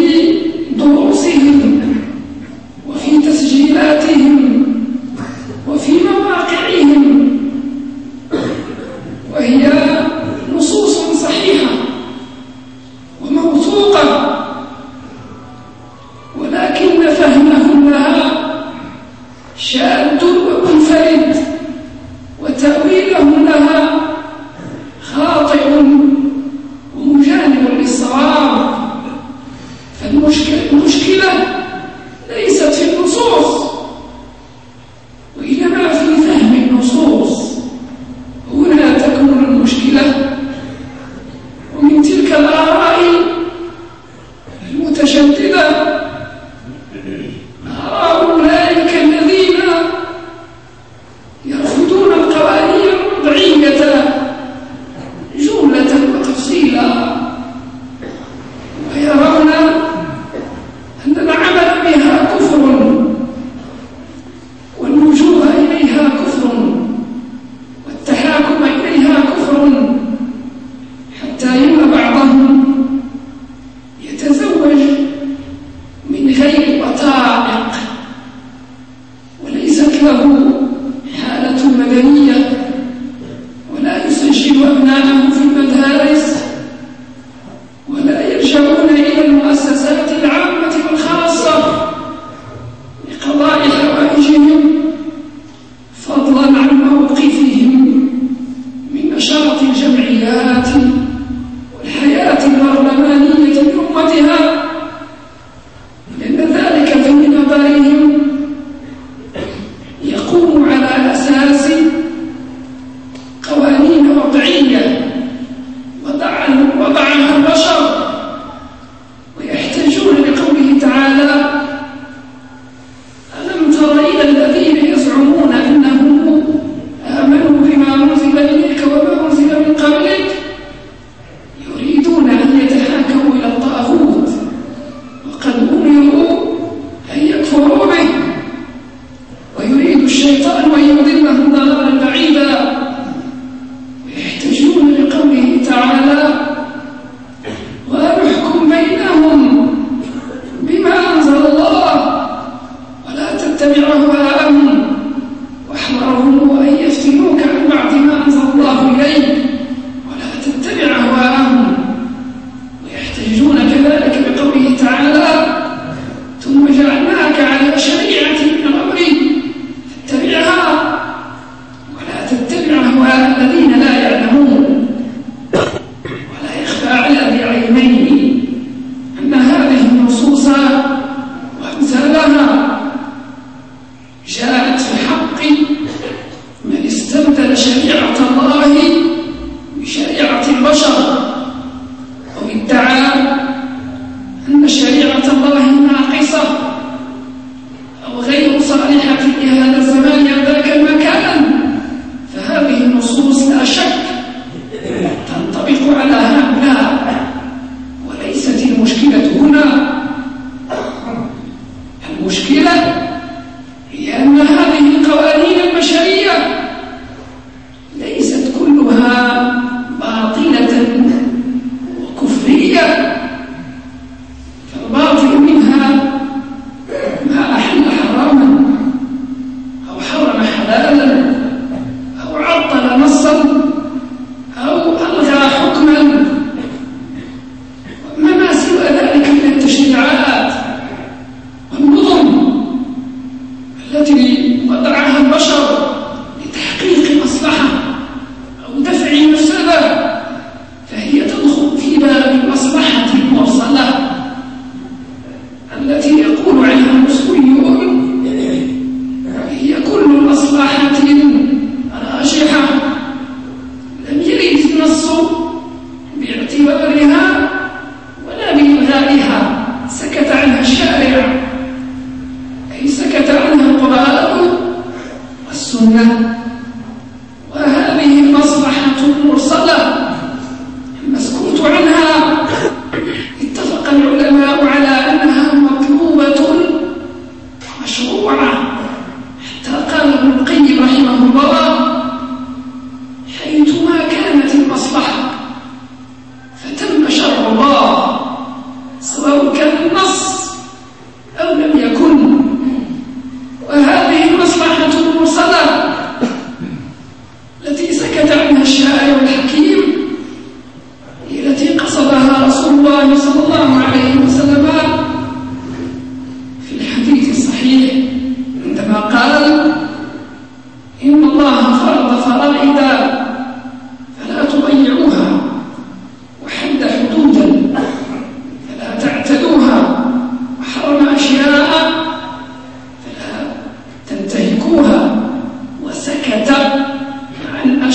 e do seguinte.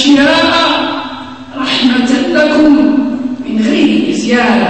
أشياء رحمة لكم من غير نسيان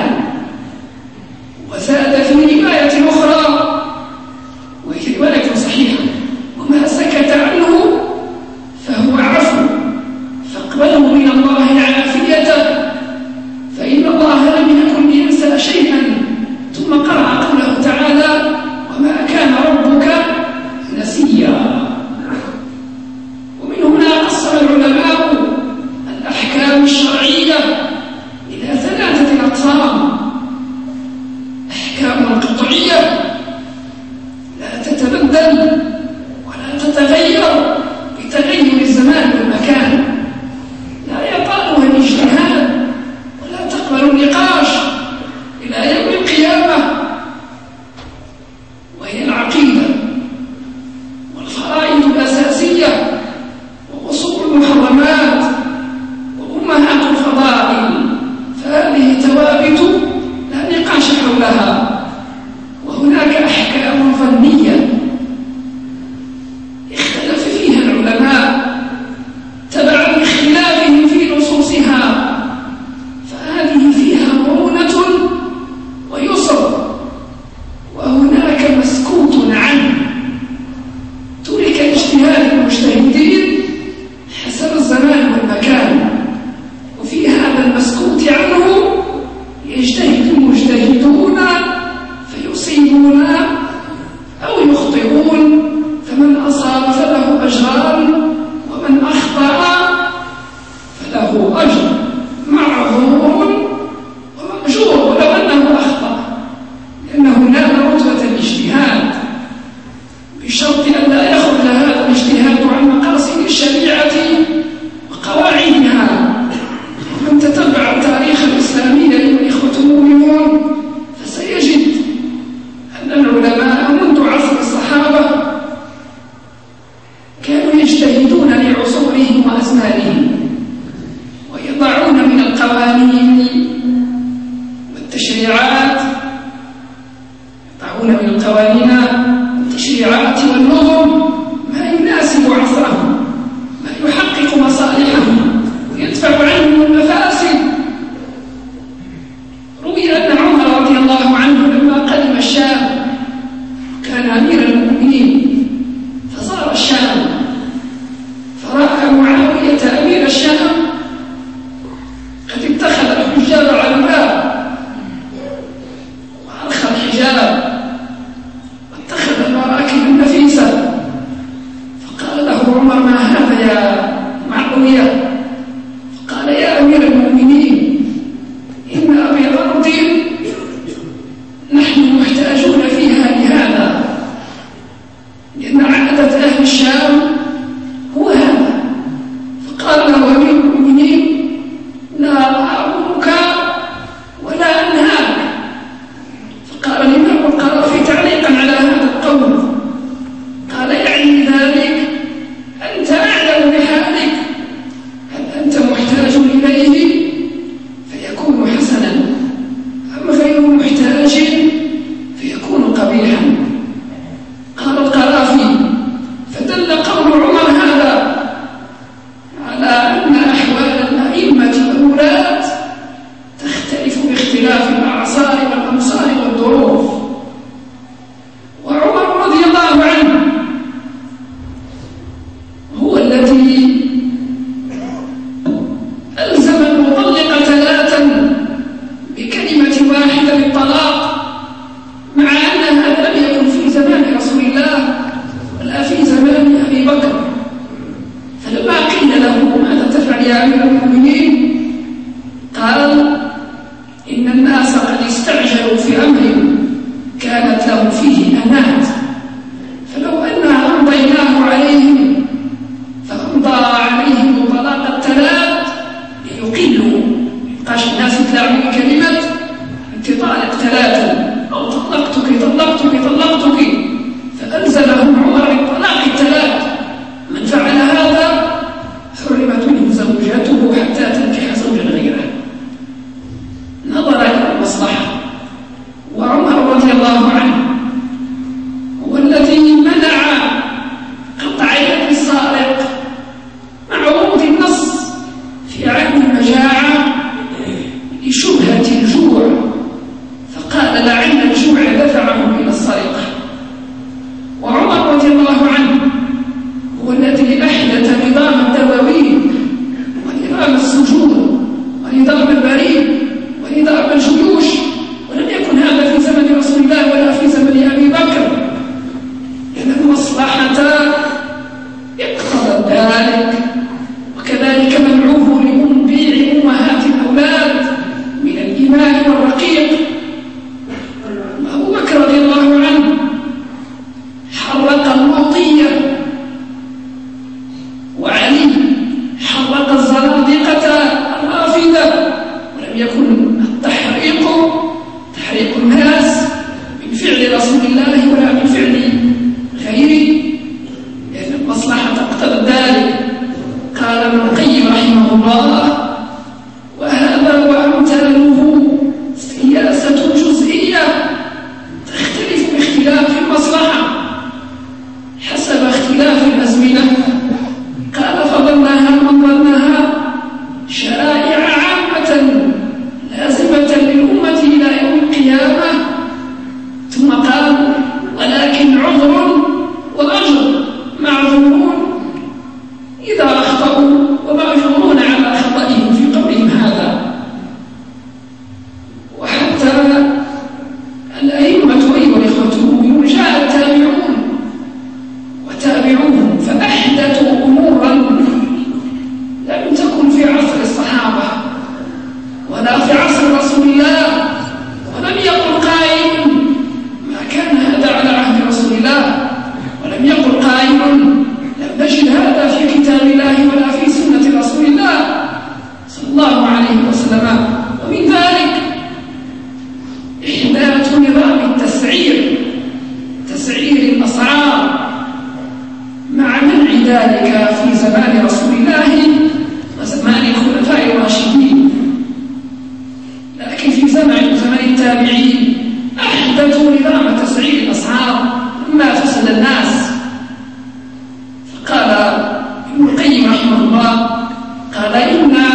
علينا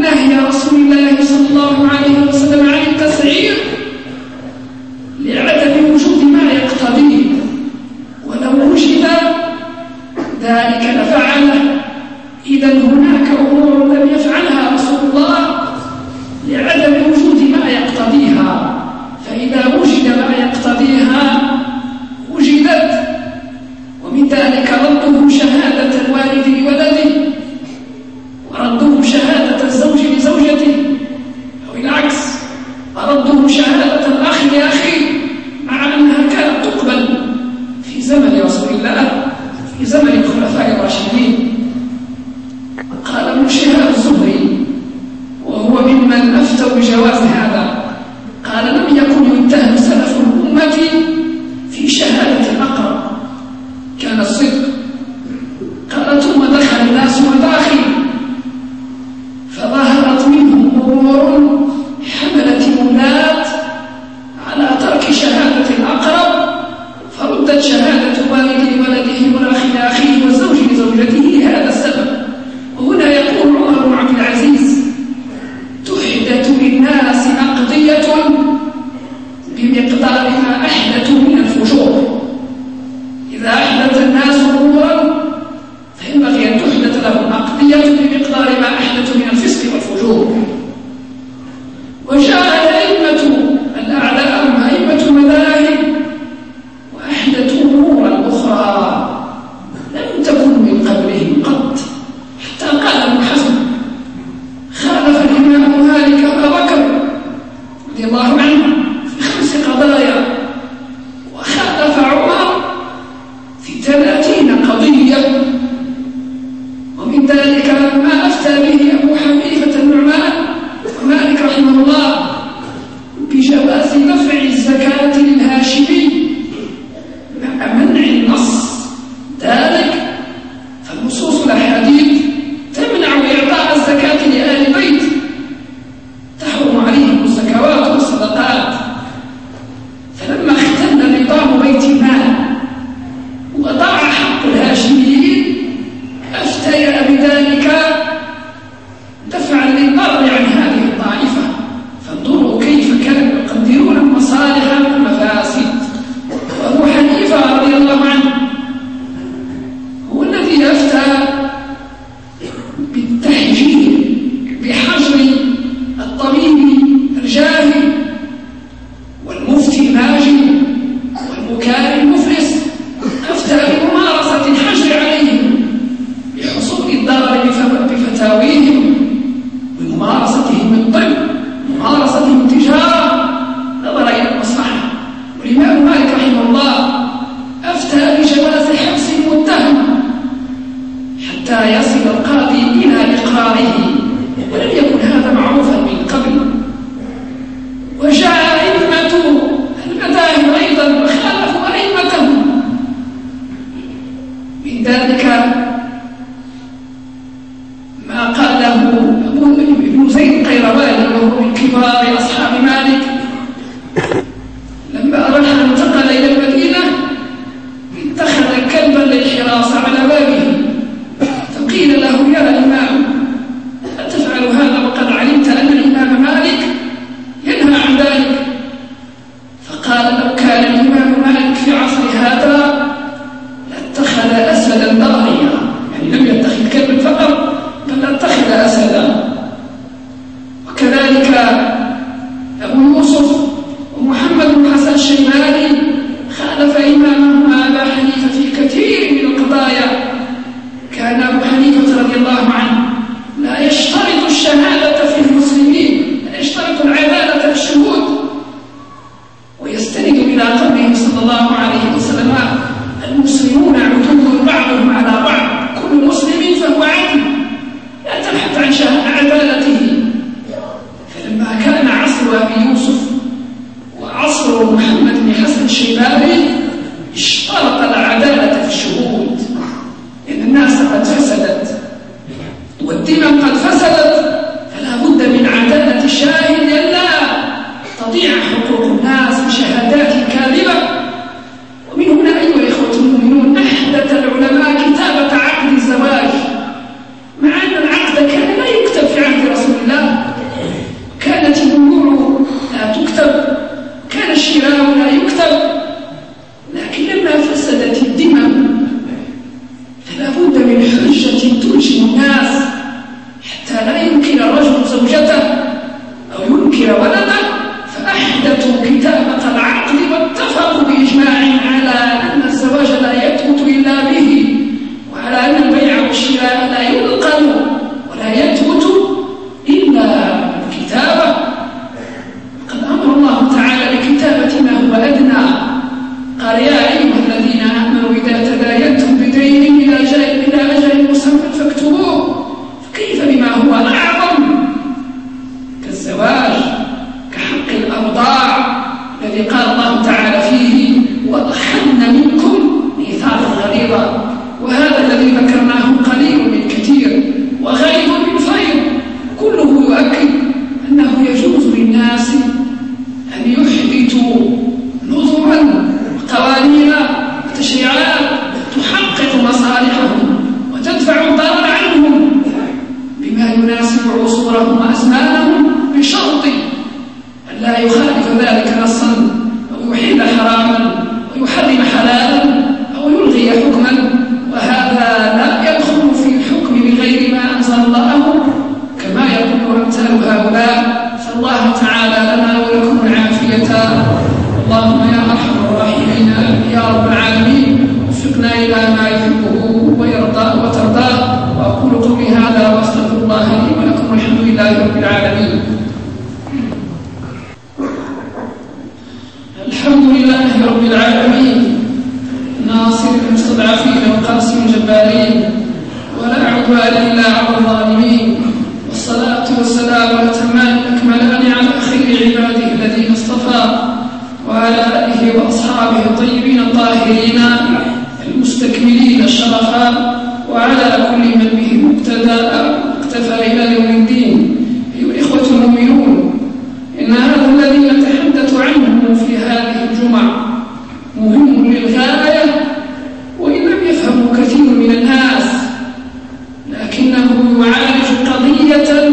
نهي رسول الله صلى الله عليه وسلم Giuliano دينا قد فسدت هؤلاء وعالج قضية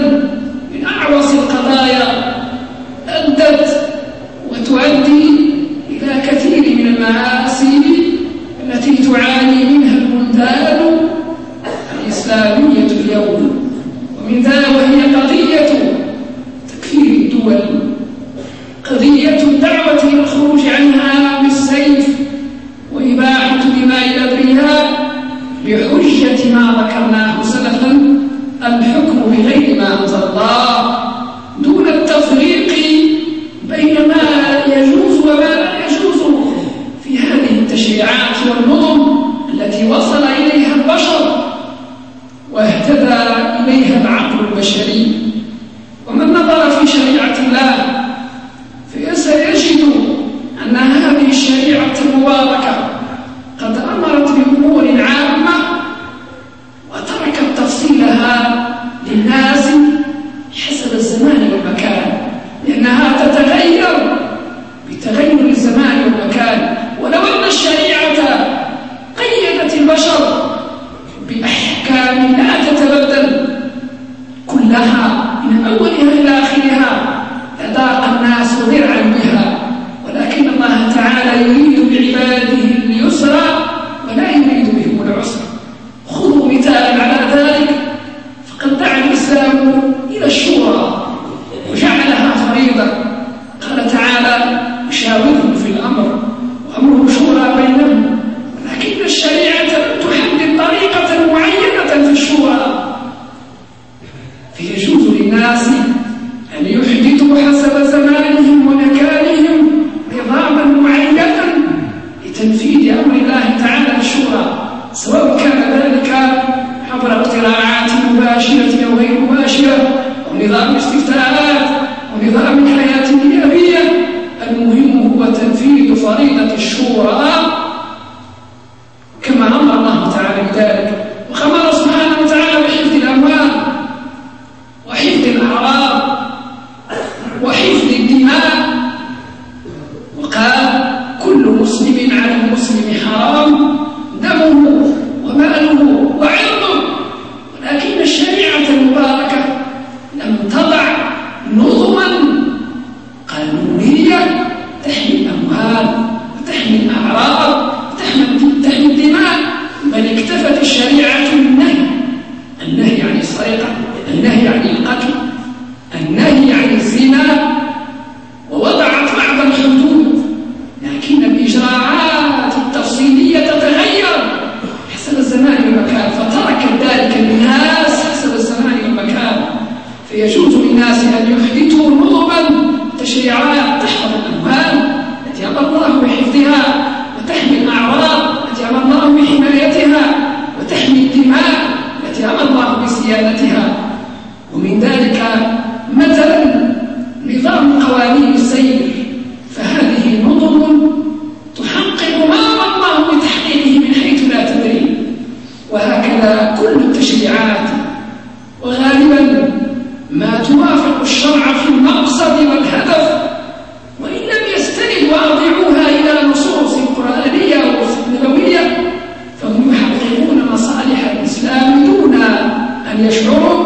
يشعرون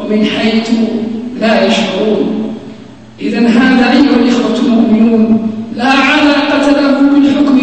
ومن حيث لا يشعرون. إذا هذا أيها الإخوة المؤمنون لا علاقة له بالحكم